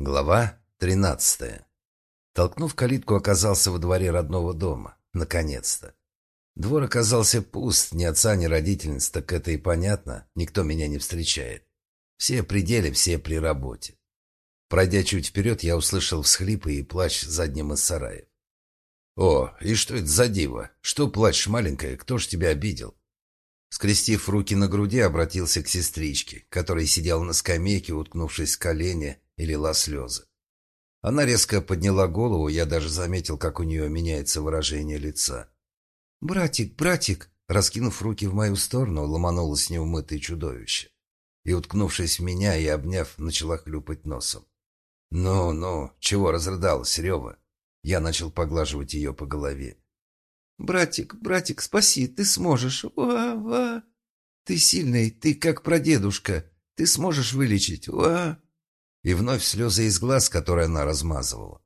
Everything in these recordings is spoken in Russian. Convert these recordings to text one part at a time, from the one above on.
Глава 13. Толкнув калитку, оказался во дворе родного дома. Наконец-то. Двор оказался пуст, ни отца, ни родительниц, так это и понятно, никто меня не встречает. Все при деле, все при работе. Пройдя чуть вперед, я услышал всхлипы и плач за одним из сараев. «О, и что это за диво? Что плачешь, маленькая? Кто ж тебя обидел?» Скрестив руки на груди, обратился к сестричке, которая сидела на скамейке, уткнувшись в колени, и лила слезы. Она резко подняла голову, я даже заметил, как у нее меняется выражение лица. «Братик, братик!» Раскинув руки в мою сторону, ломанулось неумытое чудовище. И, уткнувшись в меня и обняв, начала хлюпать носом. «Ну, ну, чего разрыдалась, Рева?» Я начал поглаживать ее по голове. «Братик, братик, спаси, ты сможешь! Ва-ва! Ты сильный, ты как прадедушка, ты сможешь вылечить! Ва!» И вновь слезы из глаз, которые она размазывала.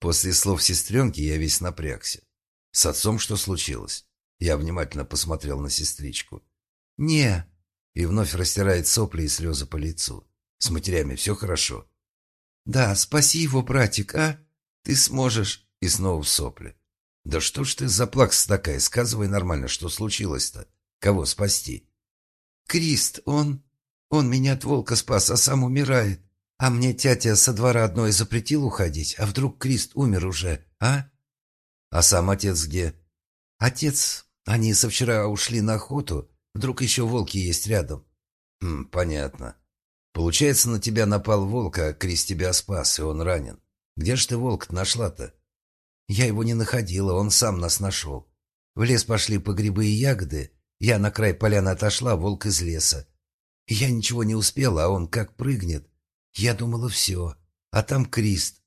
После слов сестренки я весь напрягся. С отцом что случилось? Я внимательно посмотрел на сестричку. «Не!» И вновь растирает сопли и слезы по лицу. «С матерями все хорошо?» «Да, спаси его, братик, а? Ты сможешь!» И снова в сопли. «Да что ж ты заплакса такая? Сказывай нормально, что случилось-то? Кого спасти?» «Крист, он... Он меня от волка спас, а сам умирает. А мне тятя со двора одной запретил уходить, а вдруг Крист умер уже, а? А сам отец где? Отец... Они со вчера ушли на охоту. Вдруг еще волки есть рядом. Хм, понятно. Получается, на тебя напал волк, а Крист тебя спас, и он ранен. Где ж ты волк нашла-то? Я его не находила, он сам нас нашел. В лес пошли по грибы и ягоды. Я на край поляны отошла, волк из леса. Я ничего не успела, а он как прыгнет. Я думала, все. А там Крист.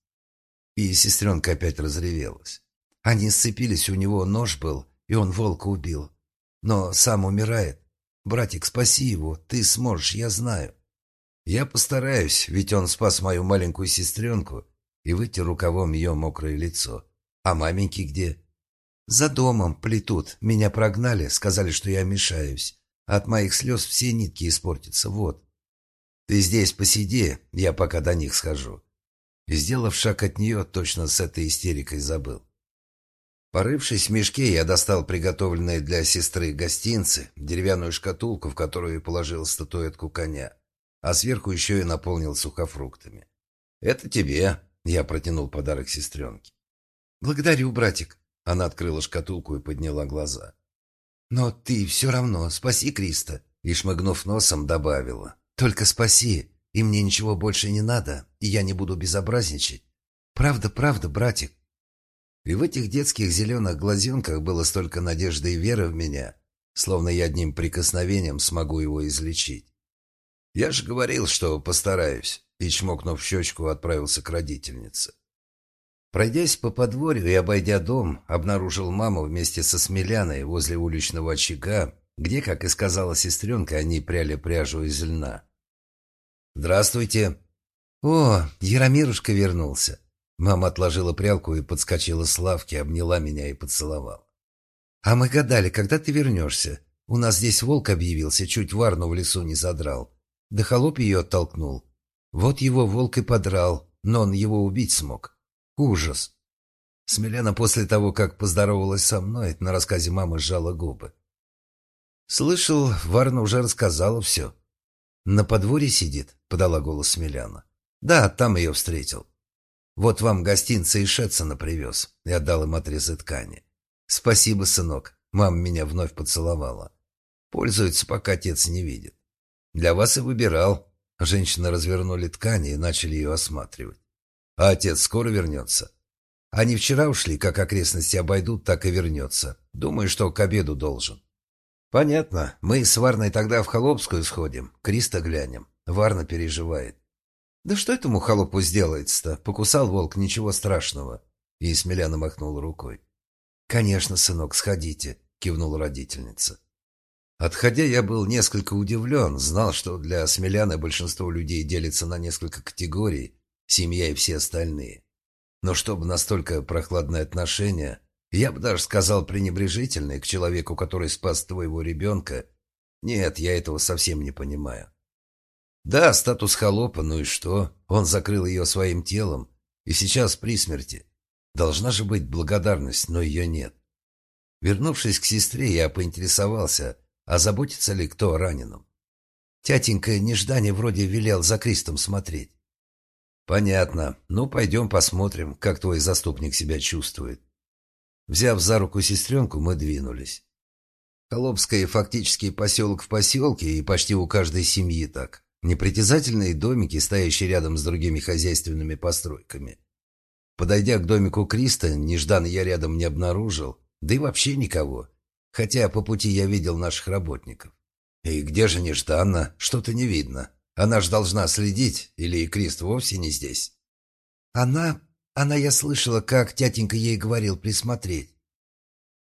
И сестренка опять разревелась. Они сцепились, у него нож был, и он волка убил. Но сам умирает. Братик, спаси его, ты сможешь, я знаю. Я постараюсь, ведь он спас мою маленькую сестренку и вытер рукавом ее мокрое лицо. А маменьки где? За домом плетут. Меня прогнали, сказали, что я мешаюсь. От моих слез все нитки испортятся, вот. Ты здесь посиди, я пока до них схожу. Сделав шаг от нее, точно с этой истерикой забыл. Порывшись в мешке, я достал приготовленные для сестры гостинцы, деревянную шкатулку, в которую положил статуэтку коня, а сверху еще и наполнил сухофруктами. «Это тебе», — я протянул подарок сестренке. «Благодарю, братик», — она открыла шкатулку и подняла глаза. «Но ты все равно спаси Криста», — и, шмыгнув носом, добавила. Только спаси, и мне ничего больше не надо, и я не буду безобразничать. Правда, правда, братик. И в этих детских зеленых глазенках было столько надежды и веры в меня, словно я одним прикосновением смогу его излечить. Я же говорил, что постараюсь, и, чмокнув щечку, отправился к родительнице. Пройдясь по подворью и обойдя дом, обнаружил маму вместе со Смеляной возле уличного очага, где, как и сказала сестренка, они пряли пряжу из льна. «Здравствуйте». «О, Яромирушка вернулся». Мама отложила прялку и подскочила с лавки, обняла меня и поцеловала. «А мы гадали, когда ты вернешься? У нас здесь волк объявился, чуть варну в лесу не задрал. Да холоп ее оттолкнул. Вот его волк и подрал, но он его убить смог. Ужас!» Смеляна после того, как поздоровалась со мной, на рассказе мамы сжала губы. «Слышал, Варна уже рассказала все». «На подворье сидит?» — подала голос Смеляна. «Да, там ее встретил. Вот вам гостинцы и Шетсона привез». И отдал им отрезы ткани. «Спасибо, сынок». Мама меня вновь поцеловала. Пользуется, пока отец не видит. «Для вас и выбирал». Женщины развернули ткани и начали ее осматривать. «А отец скоро вернется?» «Они вчера ушли, как окрестности обойдут, так и вернется. Думаю, что к обеду должен». «Понятно. Мы с Варной тогда в Холопскую сходим. Криста глянем. Варна переживает». «Да что этому холопу сделается-то? Покусал волк, ничего страшного». И Смеляна махнула рукой. «Конечно, сынок, сходите», — кивнула родительница. Отходя, я был несколько удивлен, знал, что для Смеляны большинство людей делится на несколько категорий, семья и все остальные. Но чтобы настолько прохладное отношение, я бы даже сказал пренебрежительный к человеку, который спас твоего ребенка. Нет, я этого совсем не понимаю. Да, статус холопа, ну и что? Он закрыл ее своим телом, и сейчас при смерти. Должна же быть благодарность, но ее нет. Вернувшись к сестре, я поинтересовался, а заботится ли кто о раненом. Тятенька неждание вроде велел за Кристом смотреть. «Понятно. Ну, пойдем посмотрим, как твой заступник себя чувствует». Взяв за руку сестренку, мы двинулись. Холопское фактически поселок в поселке, и почти у каждой семьи так. Непритязательные домики, стоящие рядом с другими хозяйственными постройками. Подойдя к домику Криста, нежданно я рядом не обнаружил, да и вообще никого. Хотя по пути я видел наших работников. И где же нежданно? Что-то не видно. Она ж должна следить, или Крист вовсе не здесь? Она... Она, я слышала, как тятенька ей говорил присмотреть.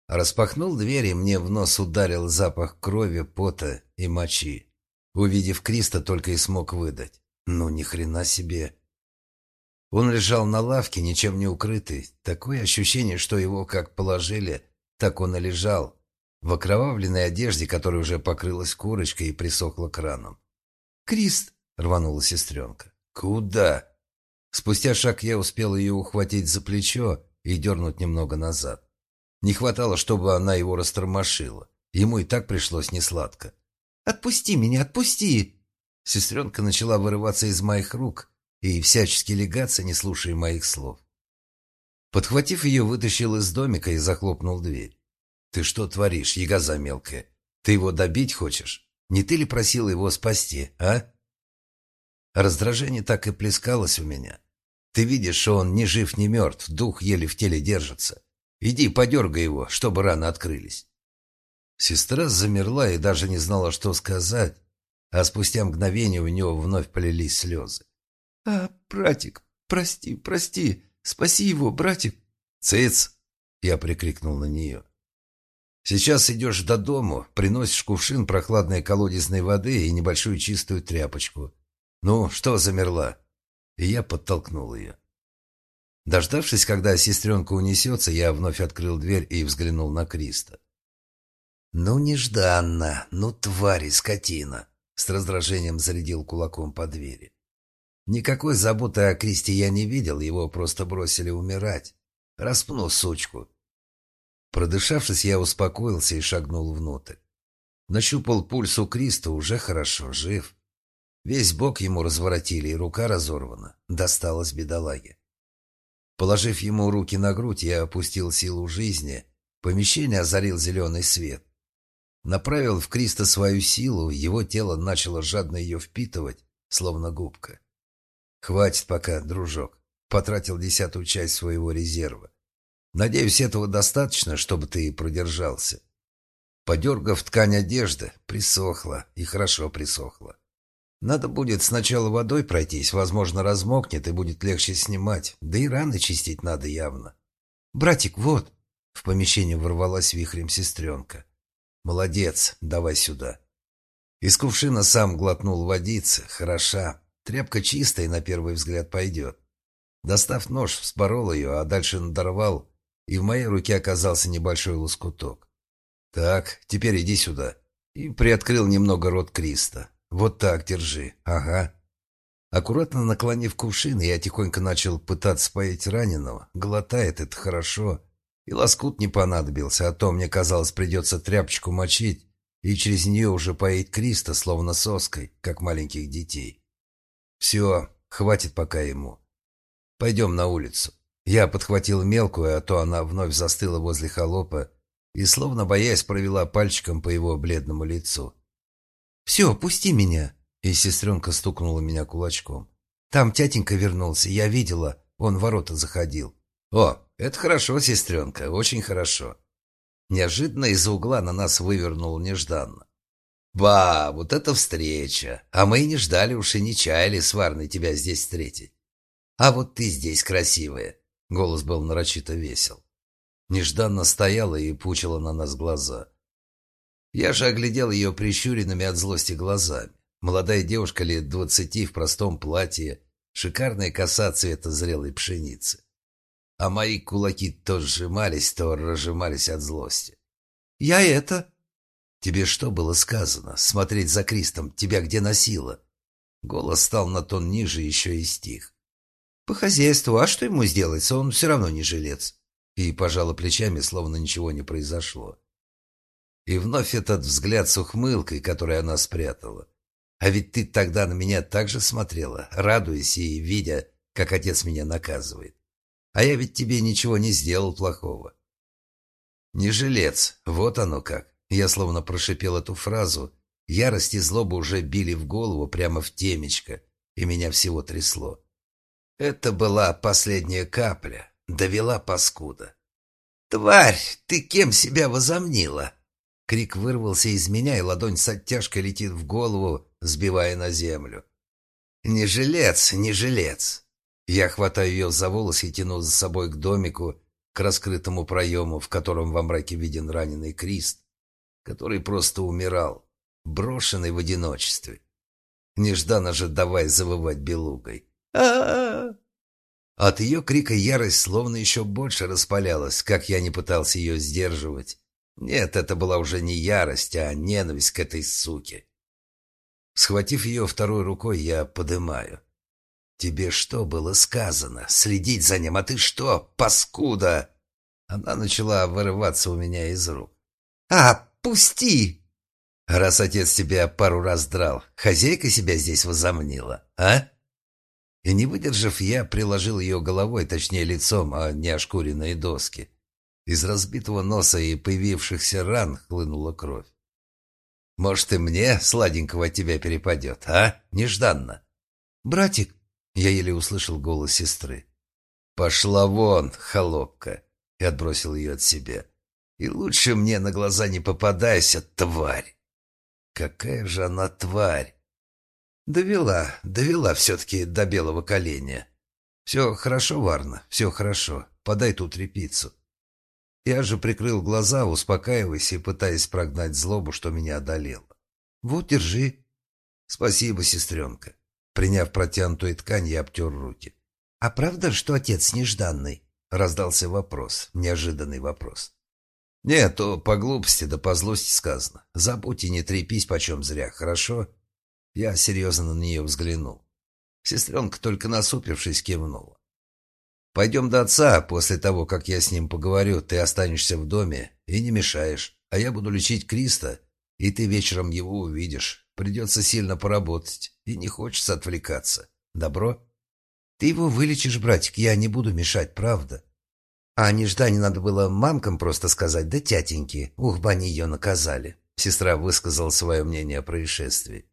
Распахнул дверь, и мне в нос ударил запах крови, пота и мочи. Увидев Криста, только и смог выдать. Ну, ни хрена себе. Он лежал на лавке, ничем не укрытый. Такое ощущение, что его как положили, так он и лежал. В окровавленной одежде, которая уже покрылась корочкой и присохла краном. «Крист!» — рванула сестренка. «Куда?» Спустя шаг я успел ее ухватить за плечо и дернуть немного назад. Не хватало, чтобы она его растормошила. Ему и так пришлось несладко. «Отпусти меня, отпусти!» Сестренка начала вырываться из моих рук и всячески легаться, не слушая моих слов. Подхватив ее, вытащил из домика и захлопнул дверь. «Ты что творишь, ягоза мелкая? Ты его добить хочешь?» Не ты ли просил его спасти, а? Раздражение так и плескалось у меня. Ты видишь, что он ни жив, ни мертв, дух еле в теле держится. Иди, подергай его, чтобы раны открылись. Сестра замерла и даже не знала, что сказать, а спустя мгновение у нее вновь полились слезы. «А, братик, прости, прости, спаси его, братик!» «Цыц!» — я прикрикнул на нее. Сейчас идешь до дому, приносишь кувшин прохладной колодезной воды и небольшую чистую тряпочку. Ну, что замерла?» И я подтолкнул ее. Дождавшись, когда сестренка унесется, я вновь открыл дверь и взглянул на Криста. «Ну, нежданно! Ну, твари, скотина!» С раздражением зарядил кулаком по двери. Никакой заботы о Кристе я не видел, его просто бросили умирать. Распнул сучку. Продышавшись, я успокоился и шагнул внутрь. Нащупал пульс у Криста, уже хорошо, жив. Весь бок ему разворотили, и рука разорвана. Досталось бедолаге. Положив ему руки на грудь, я опустил силу жизни. Помещение озарил зеленый свет. Направил в Криста свою силу, его тело начало жадно ее впитывать, словно губка. «Хватит пока, дружок», — потратил десятую часть своего резерва. Надеюсь, этого достаточно, чтобы ты продержался. Подергав ткань одежды, присохла, и хорошо присохла. Надо будет сначала водой пройтись, возможно, размокнет и будет легче снимать, да и раны чистить надо явно. «Братик, вот!» В помещение ворвалась вихрем сестренка. «Молодец, давай сюда». Из кувшина сам глотнул водицы, хороша. Тряпка чистая, на первый взгляд пойдет. Достав нож, вспорол ее, а дальше надорвал и в моей руке оказался небольшой лоскуток. «Так, теперь иди сюда». И приоткрыл немного рот Криста. «Вот так, держи. Ага». Аккуратно наклонив кувшин, я тихонько начал пытаться споить раненого. Глотает это хорошо. И лоскут не понадобился, а то, мне казалось, придется тряпочку мочить и через нее уже поить Криста, словно соской, как маленьких детей. Все, хватит пока ему. Пойдем на улицу. Я подхватил мелкую, а то она вновь застыла возле холопа и, словно боясь, провела пальчиком по его бледному лицу. «Все, пусти меня!» И сестренка стукнула меня кулачком. «Там тятенька вернулся, я видела, он ворота заходил». «О, это хорошо, сестренка, очень хорошо». Неожиданно из-за угла на нас вывернул нежданно. «Ба, вот это встреча! А мы и не ждали уж и не чаяли сварной тебя здесь встретить. А вот ты здесь красивая. Голос был нарочито весел. Нежданно стояла и пучила на нас глаза. Я же оглядел ее прищуренными от злости глазами. Молодая девушка лет двадцати в простом платье, шикарная коса цвета зрелой пшеницы. А мои кулаки то сжимались, то разжимались от злости. «Я это...» «Тебе что было сказано? Смотреть за Кристом? Тебя где носило?» Голос стал на тон ниже, еще и стих. «По хозяйству, а что ему сделается? Он все равно не жилец». И пожала плечами, словно ничего не произошло. И вновь этот взгляд с ухмылкой, который она спрятала. А ведь ты тогда на меня так же смотрела, радуясь и видя, как отец меня наказывает. А я ведь тебе ничего не сделал плохого. Не жилец, вот оно как. Я словно прошипел эту фразу. Ярость и злоба уже били в голову прямо в темечко, и меня всего трясло. Это была последняя капля, довела паскуда. «Тварь, ты кем себя возомнила?» Крик вырвался из меня, и ладонь с оттяжкой летит в голову, сбивая на землю. «Не жилец, не жилец!» Я хватаю ее за волосы и тяну за собой к домику, к раскрытому проему, в котором во мраке виден раненый Крист, который просто умирал, брошенный в одиночестве. Нежданно же давай завывать белугой. От ее крика ярость словно еще больше распалялась, как я не пытался ее сдерживать. Нет, это была уже не ярость, а ненависть к этой суке. Схватив ее второй рукой, я подымаю. «Тебе что было сказано? Следить за ним, а ты что, паскуда?» Она начала вырываться у меня из рук. «А, пусти!» «Раз отец тебя пару раз драл, хозяйка себя здесь возомнила, а?» И не выдержав, я приложил ее головой, точнее лицом, а не ошкуренные доски. Из разбитого носа и появившихся ран хлынула кровь. «Может, и мне сладенького от тебя перепадет, а? Нежданно!» «Братик!» — я еле услышал голос сестры. «Пошла вон, холопка!» — и отбросил ее от себя. «И лучше мне на глаза не попадайся, тварь!» «Какая же она тварь!» «Довела, довела все-таки до белого коленя. Все хорошо, Варна, все хорошо. Подай тут репицу». Я же прикрыл глаза, успокаиваясь и пытаясь прогнать злобу, что меня одолело. «Вот, держи». «Спасибо, сестренка». Приняв протянутую ткань, я обтер руки. «А правда, что отец нежданный?» Раздался вопрос, неожиданный вопрос. «Нет, то по глупости да по злости сказано. Забудь и не трепись почем зря, хорошо?» Я серьезно на нее взглянул. Сестренка, только насупившись, кивнула. Пойдем до отца, после того, как я с ним поговорю, ты останешься в доме и не мешаешь, а я буду лечить Криста, и ты вечером его увидишь. Придется сильно поработать, и не хочется отвлекаться. Добро? Ты его вылечишь, братик, я не буду мешать, правда. А неждане надо было мамкам просто сказать, да тятеньки. Ух, бы они ее наказали. Сестра высказала свое мнение о происшествии.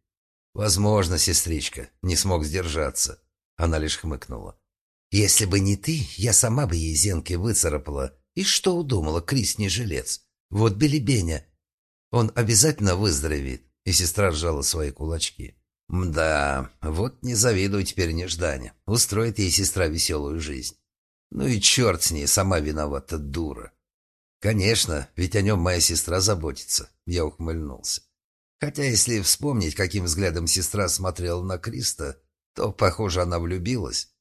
«Возможно, сестричка, не смог сдержаться». Она лишь хмыкнула. Если бы не ты, я сама бы ей зенки выцарапала. И что удумала, Крис не жилец? Вот Белебеня. Он обязательно выздоровеет. И сестра сжала свои кулачки. Мда, вот не завидую теперь неждане. Устроит ей сестра веселую жизнь. Ну и черт с ней, сама виновата, дура. Конечно, ведь о нем моя сестра заботится. Я ухмыльнулся. Хотя, если вспомнить, каким взглядом сестра смотрела на Криста, то, похоже, она влюбилась.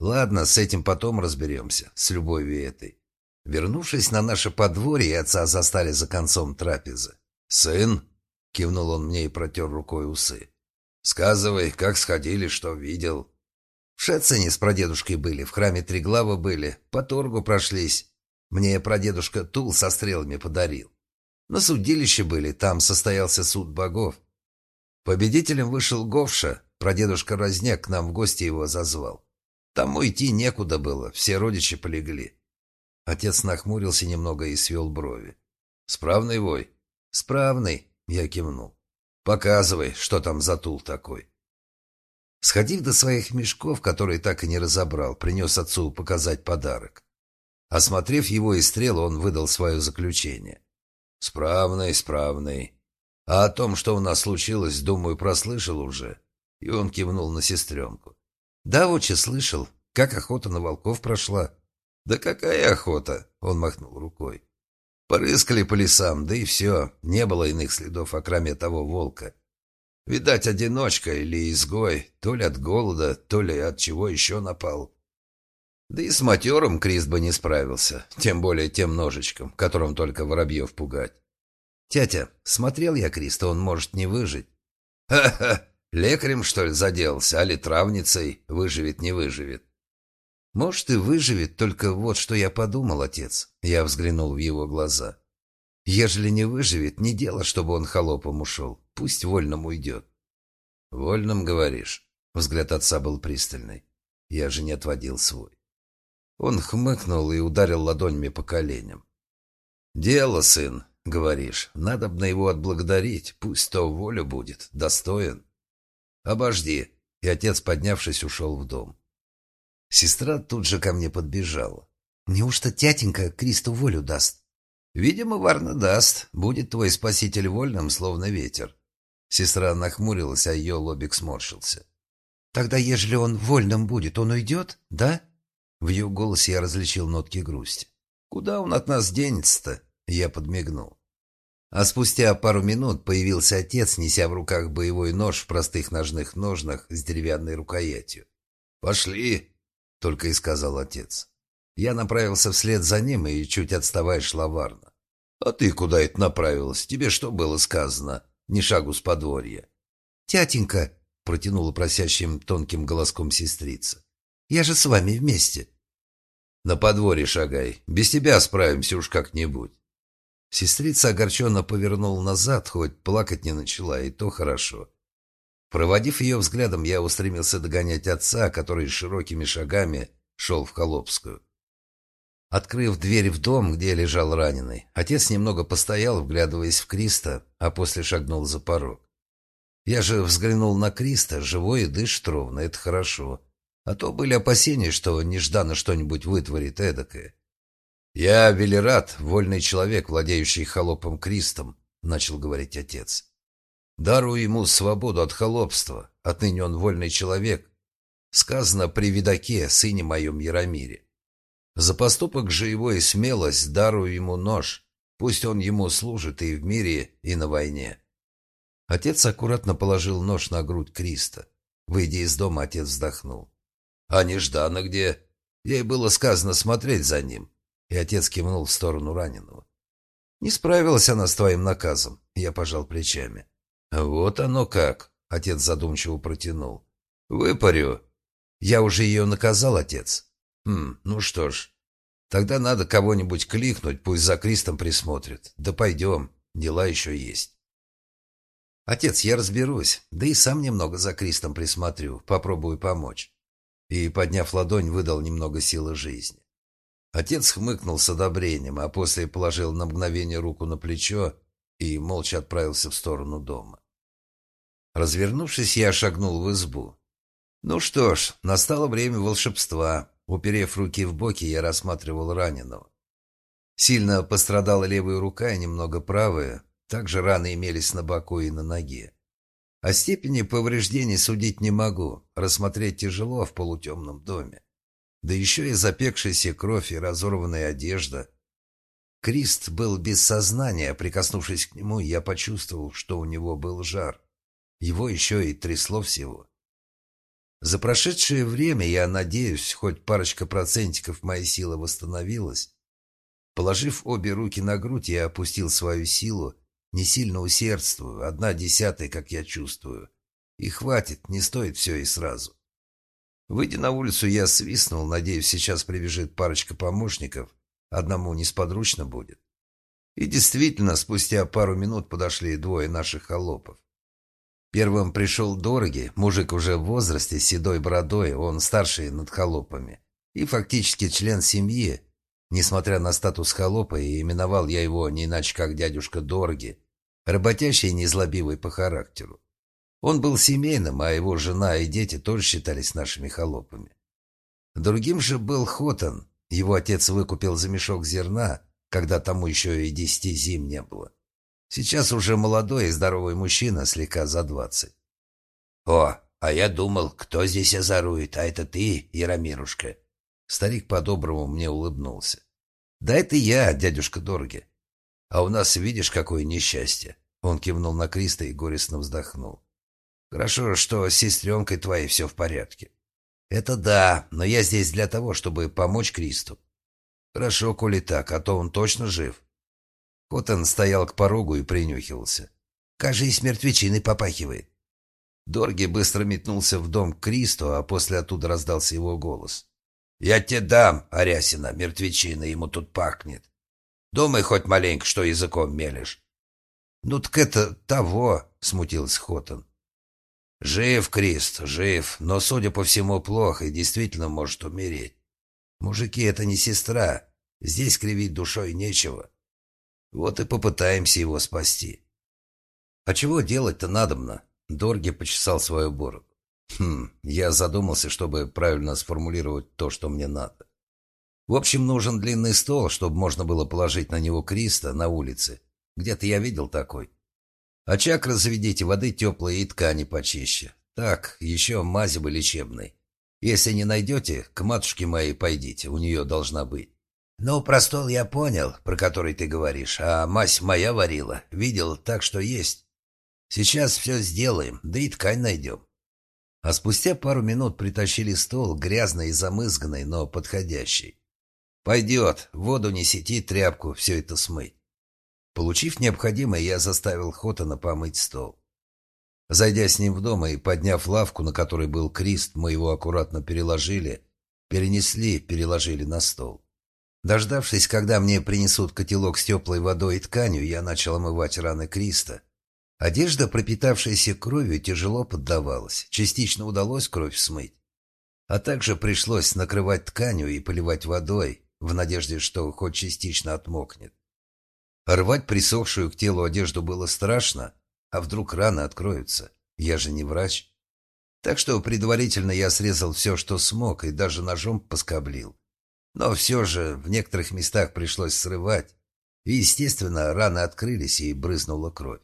Ладно, с этим потом разберемся, с любовью этой. Вернувшись на наше подворье, отца застали за концом трапезы. «Сын?» — кивнул он мне и протер рукой усы. «Сказывай, как сходили, что видел». В Шетцене с прадедушкой были, в храме Триглава были, по торгу прошлись. Мне прадедушка тул со стрелами подарил. На судилище были, там состоялся суд богов. Победителем вышел Говша, прадедушка Разняк нам в гости его зазвал. Тому идти некуда было, все родичи полегли. Отец нахмурился немного и свел брови. «Справный вой?» «Справный», — я кивнул. «Показывай, что там за тул такой». Сходив до своих мешков, которые так и не разобрал, принес отцу показать подарок. Осмотрев его и стрел, он выдал свое заключение. «Справный, справный. А о том, что у нас случилось, думаю, прослышал уже». И он кивнул на сестренку. «Да, отче, слышал. Как охота на волков прошла?» «Да какая охота?» — он махнул рукой. «Порыскали по лесам, да и все. Не было иных следов, окроме того волка. Видать, одиночка или изгой, то ли от голода, то ли от чего еще напал. Да и с матером Крист бы не справился, тем более тем ножичком, которым только воробьев пугать. «Тятя, смотрел я Криста, он может не выжить». «Ха-ха!» Лекарем, что ли, заделался, али травницей? Выживет, не выживет?» «Может, и выживет, только вот что я подумал, отец». Я взглянул в его глаза. «Ежели не выживет, не дело, чтобы он холопом ушел. Пусть вольным уйдет». «Вольным, говоришь?» Взгляд отца был пристальный. Я же не отводил свой. Он хмыкнул и ударил ладонями по коленям. «Дело, сын, — говоришь, — надо бы на его отблагодарить, пусть то волю будет, достоин. Обожди!» И отец, поднявшись, ушел в дом. Сестра тут же ко мне подбежала. «Неужто тятенька Кристу волю даст?» «Видимо, Варна даст. Будет твой спаситель вольным, словно ветер». Сестра нахмурилась, а ее лобик сморщился. «Тогда, ежели он вольным будет, он уйдет, да?» В ее голосе я различил нотки грусти. «Куда он от нас денется-то?» Я подмигнул. А спустя пару минут появился отец, неся в руках боевой нож в простых ножных ножнах с деревянной рукоятью. «Пошли!» — только и сказал отец. Я направился вслед за ним и, чуть отставая, шла Варна. «А ты куда это направилась? Тебе что было сказано? Ни шагу с подворья». «Тятенька!» — протянула просящим тонким голоском сестрица. «Я же с вами вместе». «На подворье шагай. Без тебя справимся уж как-нибудь». Сестрица огорченно повернула назад, хоть плакать не начала, и то хорошо. Проводив ее взглядом, я устремился догонять отца, который широкими шагами шел в Холопскую. Открыв дверь в дом, где лежал раненый, отец немного постоял, вглядываясь в Криста, а после шагнул за порог. Я же взглянул на Криста, живой и дышит ровно, это хорошо. А то были опасения, что нежданно что-нибудь вытворит эдакое. «Я Велерат, вольный человек, владеющий холопом Кристом», — начал говорить отец. Дарую ему свободу от холопства. Отныне он вольный человек. Сказано при видаке, сыне моем Яромире. За поступок же его и смелость дарую ему нож. Пусть он ему служит и в мире, и на войне. Отец аккуратно положил нож на грудь Криста. Выйдя из дома, отец вздохнул. «А нежданно где? Ей было сказано смотреть за ним». И отец кивнул в сторону раненого. «Не справилась она с твоим наказом», — я пожал плечами. «Вот оно как!» — отец задумчиво протянул. «Выпарю. Я уже ее наказал, отец. Хм, ну что ж. Тогда надо кого-нибудь кликнуть, пусть за Кристом присмотрит. Да пойдем, дела еще есть». «Отец, я разберусь, да и сам немного за Кристом присмотрю, попробую помочь». И, подняв ладонь, выдал немного силы жизни. Отец хмыкнул с одобрением, а после положил на мгновение руку на плечо и молча отправился в сторону дома. Развернувшись, я шагнул в избу. Ну что ж, настало время волшебства. Уперев руки в боки, я рассматривал раненого. Сильно пострадала левая рука и немного правая. Также раны имелись на боку и на ноге. О степени повреждений судить не могу. Рассмотреть тяжело в полутемном доме. Да еще и запекшаяся кровь и разорванная одежда. Крист был без сознания, прикоснувшись к нему, я почувствовал, что у него был жар. Его еще и трясло всего. За прошедшее время, я надеюсь, хоть парочка процентиков моей силы восстановилась. Положив обе руки на грудь, я опустил свою силу, не сильно усердствую, одна десятая, как я чувствую. И хватит, не стоит все и сразу. Выйдя на улицу, я свистнул, надеюсь, сейчас прибежит парочка помощников, Одному несподручно будет. И действительно, спустя пару минут подошли двое наших холопов. Первым пришел Дороги, мужик уже в возрасте, с седой бородой, он старший над холопами. И фактически член семьи, несмотря на статус холопа, и именовал я его не иначе как дядюшка Дороги, работящий и незлобивый по характеру. Он был семейным, а его жена и дети тоже считались нашими холопами. Другим же был Хотан, его отец выкупил за мешок зерна, когда тому еще и десяти зим не было. Сейчас уже молодой и здоровый мужчина, слегка за двадцать. «О, а я думал, кто здесь озорует, а это ты, Яромирушка». Старик по-доброму мне улыбнулся. «Да это я, дядюшка Дорги. А у нас, видишь, какое несчастье». Он кивнул на Криста и горестно вздохнул. «Хорошо, что с сестренкой твоей все в порядке. «Это да, но я здесь для того, чтобы помочь Кристу». «Хорошо, коли так, а то он точно жив». Коттон стоял к порогу и принюхивался. «Кажись, мертвечиной попахивает». Дорги быстро метнулся в дом к Кристу, а после оттуда раздался его голос. «Я тебе дам, Арясина, мертвечина, ему тут пахнет. Думай хоть маленько, что языком мелешь». «Ну так это того», — смутился Хотон. «Жив, Крист, жив, но, судя по всему, плохо и действительно может умереть. Мужики — это не сестра, здесь кривить душой нечего. Вот и попытаемся его спасти». «А чего делать-то надобно?» Дорги почесал свою бороду. Хм, я задумался, чтобы правильно сформулировать то, что мне надо. В общем, нужен длинный стол, чтобы можно было положить на него Криста на улице. Где-то я видел такой. Очаг разведите, воды теплые и ткани почище. Так, еще мази бы лечебной. Если не найдете, к матушке моей пойдите, у нее должна быть. Ну, про стол я понял, про который ты говоришь, а мазь моя варила. Видел, так что есть. Сейчас все сделаем, да и ткань найдем. А спустя пару минут притащили стол, грязный и замызганный, но подходящий. «Пойдет, воду несите, тряпку, все это смыть». Получив необходимое, я заставил Хотана помыть стол. Зайдя с ним в дом и подняв лавку, на которой был крест, мы его аккуратно переложили, перенесли, переложили на стол. Дождавшись, когда мне принесут котелок с теплой водой и тканью, я начал омывать раны Криста, Одежда, пропитавшаяся кровью, тяжело поддавалась. Частично удалось кровь смыть. А также пришлось накрывать тканью и поливать водой, в надежде, что хоть частично отмокнет. Рвать присохшую к телу одежду было страшно, а вдруг раны откроются. Я же не врач. Так что предварительно я срезал все, что смог, и даже ножом поскоблил. Но все же в некоторых местах пришлось срывать, и, естественно, раны открылись и брызнула кровь.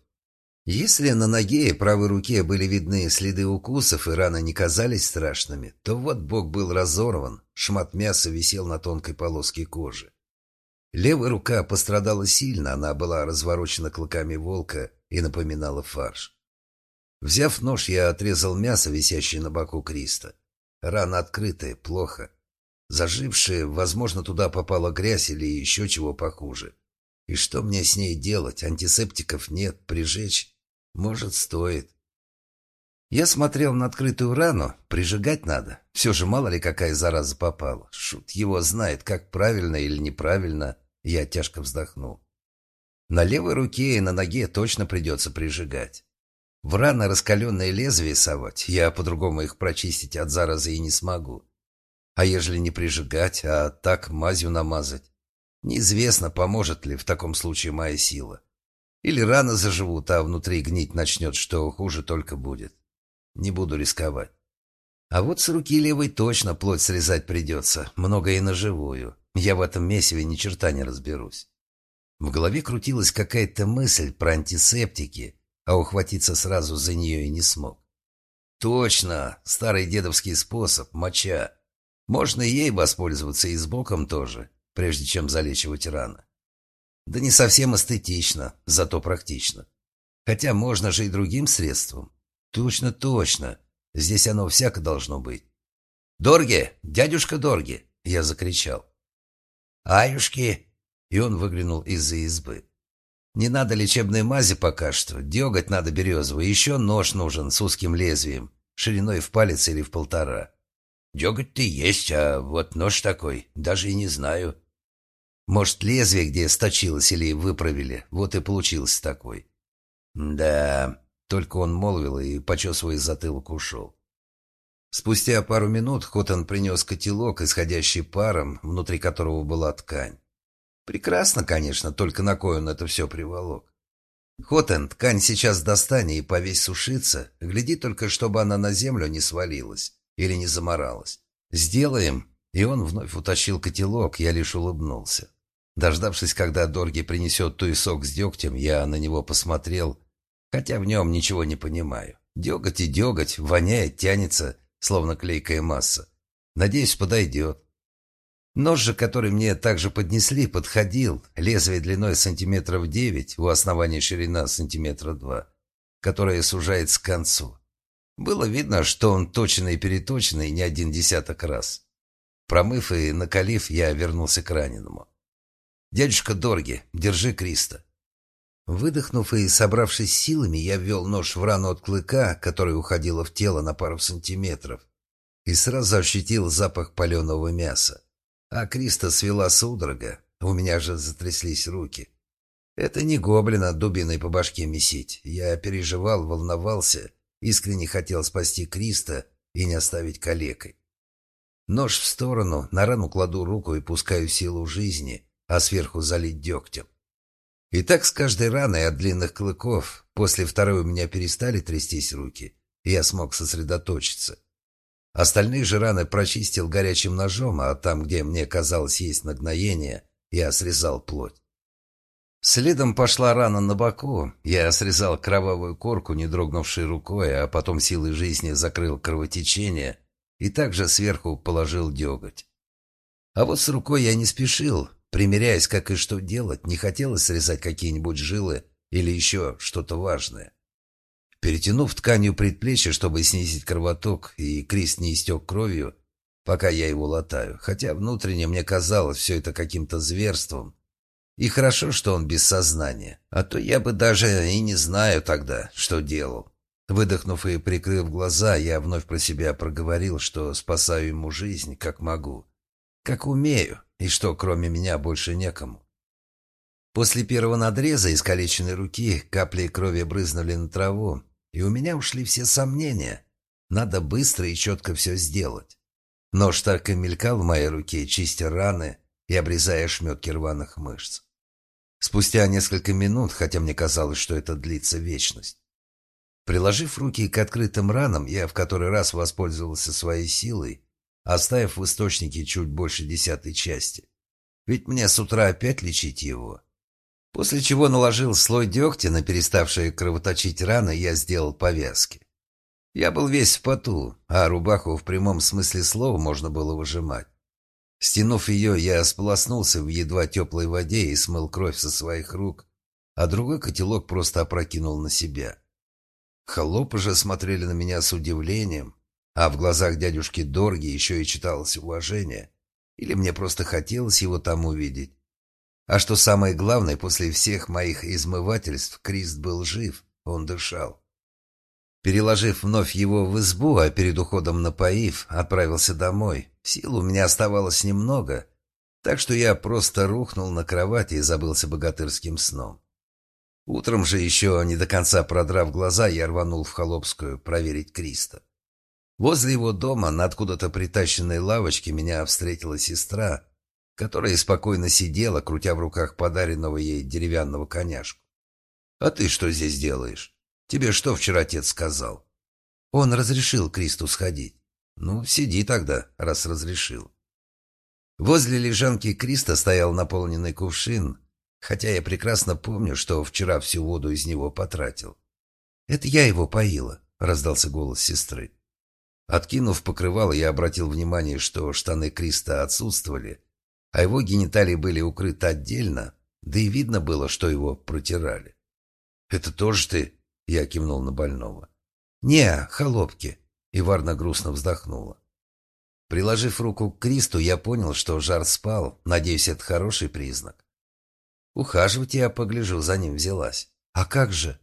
Если на ноге и правой руке были видны следы укусов и раны не казались страшными, то вот бок был разорван, шмат мяса висел на тонкой полоске кожи. Левая рука пострадала сильно, она была разворочена клыками волка и напоминала фарш. Взяв нож, я отрезал мясо, висящее на боку Криста. Рана открытая, плохо. Зажившая, возможно, туда попала грязь или еще чего похуже. И что мне с ней делать? Антисептиков нет, прижечь? Может, стоит. Я смотрел на открытую рану. Прижигать надо. Все же мало ли какая зараза попала. Шут его знает, как правильно или неправильно. Я тяжко вздохнул. На левой руке и на ноге точно придется прижигать. В раны раскаленное лезвие совать, я по-другому их прочистить от заразы и не смогу. А ежели не прижигать, а так мазью намазать? Неизвестно, поможет ли в таком случае моя сила. Или рано заживут, а внутри гнить начнет, что хуже только будет. Не буду рисковать. А вот с руки левой точно плоть срезать придется, много и наживую. Я в этом месиве ни черта не разберусь. В голове крутилась какая-то мысль про антисептики, а ухватиться сразу за нее и не смог. Точно, старый дедовский способ, моча. Можно ей воспользоваться и с боком тоже, прежде чем залечивать раны. Да не совсем эстетично, зато практично. Хотя можно же и другим средством. Точно, точно. Здесь оно всяко должно быть. «Дорги! Дядюшка Дорги!» Я закричал. «Аюшки!» И он выглянул из-за избы. «Не надо лечебной мази пока что. Деготь надо березовый. Еще нож нужен с узким лезвием, шириной в палец или в полтора. Деготь-то есть, а вот нож такой, даже и не знаю. Может, лезвие где сточилось или выправили, вот и получился такой. Да, только он молвил и, почесывая затылок, ушел. Спустя пару минут Хотан принес котелок, исходящий паром, внутри которого была ткань. Прекрасно, конечно, только на кой он это все приволок. Хотен, ткань сейчас достань и повесь сушиться. Гляди только, чтобы она на землю не свалилась или не заморалась. Сделаем. И он вновь утащил котелок, я лишь улыбнулся. Дождавшись, когда Дорги принесет туесок с дегтем, я на него посмотрел, хотя в нем ничего не понимаю. Деготь и деготь, воняет, тянется, словно клейкая масса. Надеюсь, подойдет. Нож же, который мне также поднесли, подходил, лезвие длиной сантиметров девять, у основания ширина сантиметра два, которая сужается к концу. Было видно, что он точный и переточенный не один десяток раз. Промыв и накалив, я вернулся к раненому. «Дядюшка Дорги, держи Криста». Выдохнув и собравшись силами, я ввел нож в рану от клыка, которая уходила в тело на пару сантиметров, и сразу ощутил запах паленого мяса. А Криста свела судорога, у меня же затряслись руки. Это не гоблина дубиной по башке месить. Я переживал, волновался, искренне хотел спасти Криста и не оставить калекой. Нож в сторону, на рану кладу руку и пускаю силу жизни, а сверху залить дегтем. И так с каждой раной от длинных клыков, после второй у меня перестали трястись руки, и я смог сосредоточиться. Остальные же раны прочистил горячим ножом, а там, где мне казалось есть нагноение, я срезал плоть. Следом пошла рана на боку. Я срезал кровавую корку, не дрогнувшей рукой, а потом силой жизни закрыл кровотечение и также сверху положил деготь. А вот с рукой я не спешил, примеряясь, как и что делать, не хотелось срезать какие-нибудь жилы или еще что-то важное. Перетянув тканью предплечье, чтобы снизить кровоток, и Крис не истек кровью, пока я его латаю, хотя внутренне мне казалось все это каким-то зверством, и хорошо, что он без сознания, а то я бы даже и не знаю тогда, что делал. Выдохнув и прикрыв глаза, я вновь про себя проговорил, что спасаю ему жизнь, как могу. Как умею, и что кроме меня больше некому. После первого надреза искалеченной руки капли крови брызнули на траву, и у меня ушли все сомнения. Надо быстро и четко все сделать. Нож так и мелькал в моей руке, чистя раны и обрезая шметки рваных мышц. Спустя несколько минут, хотя мне казалось, что это длится вечность. Приложив руки к открытым ранам, я в который раз воспользовался своей силой, оставив в источнике чуть больше десятой части. Ведь мне с утра опять лечить его. После чего наложил слой дегтя на переставшие кровоточить раны, я сделал повязки. Я был весь в поту, а рубаху в прямом смысле слова можно было выжимать. Стянув ее, я сполоснулся в едва теплой воде и смыл кровь со своих рук, а другой котелок просто опрокинул на себя. Холопы же смотрели на меня с удивлением, а в глазах дядюшки Дорги еще и читалось уважение. Или мне просто хотелось его там увидеть. А что самое главное, после всех моих измывательств Крист был жив, он дышал. Переложив вновь его в избу, а перед уходом напоив, отправился домой. Сил у меня оставалось немного, так что я просто рухнул на кровати и забылся богатырским сном. Утром же, еще не до конца продрав глаза, я рванул в Холопскую проверить Криста. Возле его дома, на откуда-то притащенной лавочке, меня встретила сестра, которая спокойно сидела, крутя в руках подаренного ей деревянного коняшку. «А ты что здесь делаешь?» Тебе что вчера отец сказал? Он разрешил Кристу сходить. Ну, сиди тогда, раз разрешил. Возле лежанки Криста стоял наполненный кувшин, хотя я прекрасно помню, что вчера всю воду из него потратил. «Это я его поила», — раздался голос сестры. Откинув покрывало, я обратил внимание, что штаны Криста отсутствовали, а его гениталии были укрыты отдельно, да и видно было, что его протирали. «Это тоже ты?» Я кивнул на больного. «Не, холопки!» И Варна грустно вздохнула. Приложив руку к Кристу, я понял, что жар спал. Надеюсь, это хороший признак. Ухаживать я, погляжу, за ним взялась. А как же?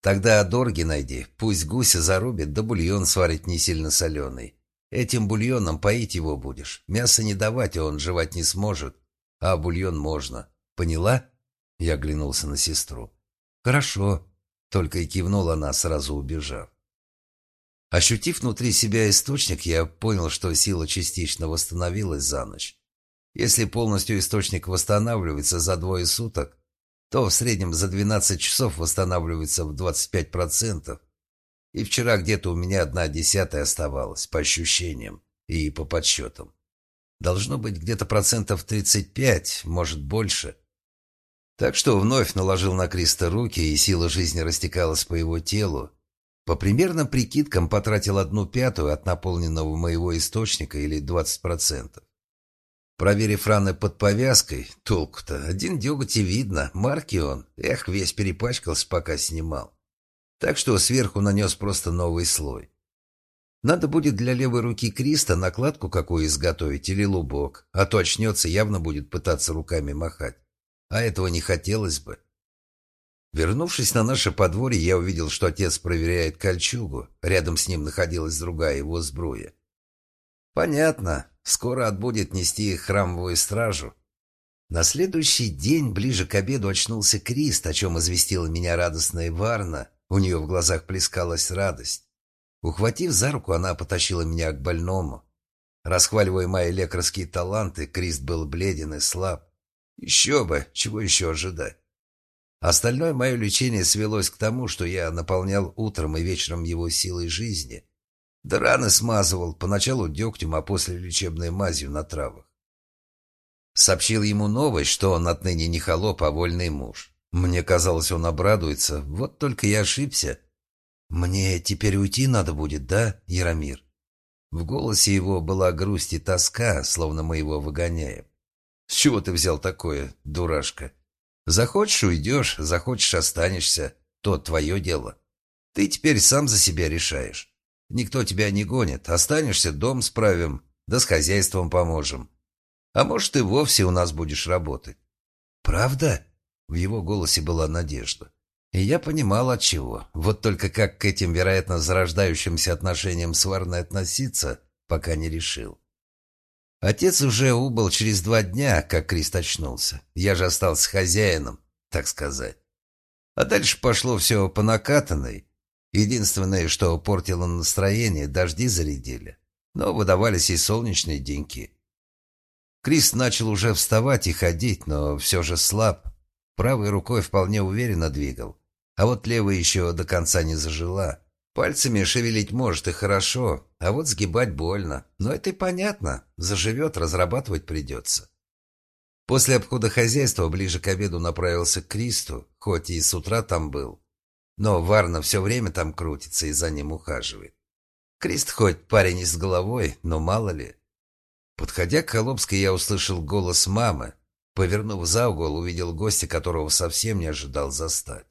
Тогда дорги найди, пусть гуся зарубит, да бульон сварить не сильно соленый. Этим бульоном поить его будешь. Мясо не давать, он жевать не сможет. А бульон можно. Поняла? Я оглянулся на сестру. Хорошо. Только и кивнула она, сразу убежав. Ощутив внутри себя источник, я понял, что сила частично восстановилась за ночь. Если полностью источник восстанавливается за двое суток, то в среднем за 12 часов восстанавливается в 25%. И вчера где-то у меня одна десятая оставалась, по ощущениям и по подсчетам. Должно быть где-то процентов 35, может больше. Так что вновь наложил на Криста руки, и сила жизни растекалась по его телу. По примерным прикидкам потратил одну пятую от наполненного моего источника или 20%. Проверив раны под повязкой, толку-то, один деготь и видно, марки он, эх, весь перепачкался, пока снимал. Так что сверху нанес просто новый слой. Надо будет для левой руки Криста накладку какую изготовить или лубок, а то очнется, явно будет пытаться руками махать а этого не хотелось бы. Вернувшись на наше подворье, я увидел, что отец проверяет кольчугу. Рядом с ним находилась другая его сбруя. Понятно, скоро отбудет нести храмовую стражу. На следующий день, ближе к обеду, очнулся Крист, о чем известила меня радостная Варна. У нее в глазах плескалась радость. Ухватив за руку, она потащила меня к больному. Расхваливая мои лекарские таланты, Крист был бледен и слаб. Еще бы, чего еще ожидать? Остальное мое лечение свелось к тому, что я наполнял утром и вечером его силой жизни. Да раны смазывал, поначалу дегтем, а после лечебной мазью на травах. Сообщил ему новость, что он отныне не холоп, а вольный муж. Мне казалось, он обрадуется, вот только я ошибся. «Мне теперь уйти надо будет, да, Яромир?» В голосе его была грусть и тоска, словно мы его выгоняем. «С чего ты взял такое, дурашка?» Захочешь — уйдешь, захочешь — останешься. То твое дело. Ты теперь сам за себя решаешь. Никто тебя не гонит. Останешься, дом справим, да с хозяйством поможем. А может, и вовсе у нас будешь работать. Правда? В его голосе была надежда. И я понимал, от чего. Вот только как к этим, вероятно, зарождающимся отношениям сварно относиться, пока не решил. Отец уже убыл через два дня, как Крист очнулся. Я же остался хозяином, так сказать. А дальше пошло все по накатанной. Единственное, что портило настроение, дожди зарядили. Но выдавались и солнечные деньки. Крист начал уже вставать и ходить, но все же слаб. Правой рукой вполне уверенно двигал. А вот левая еще до конца не зажила. Пальцами шевелить может и хорошо, а вот сгибать больно. Но это и понятно. Заживет, разрабатывать придется. После обхода хозяйства ближе к обеду направился к Кристу, хоть и с утра там был. Но Варна все время там крутится и за ним ухаживает. Крист хоть парень и с головой, но мало ли. Подходя к Холопской, я услышал голос мамы. Повернув за угол, увидел гостя, которого совсем не ожидал застать.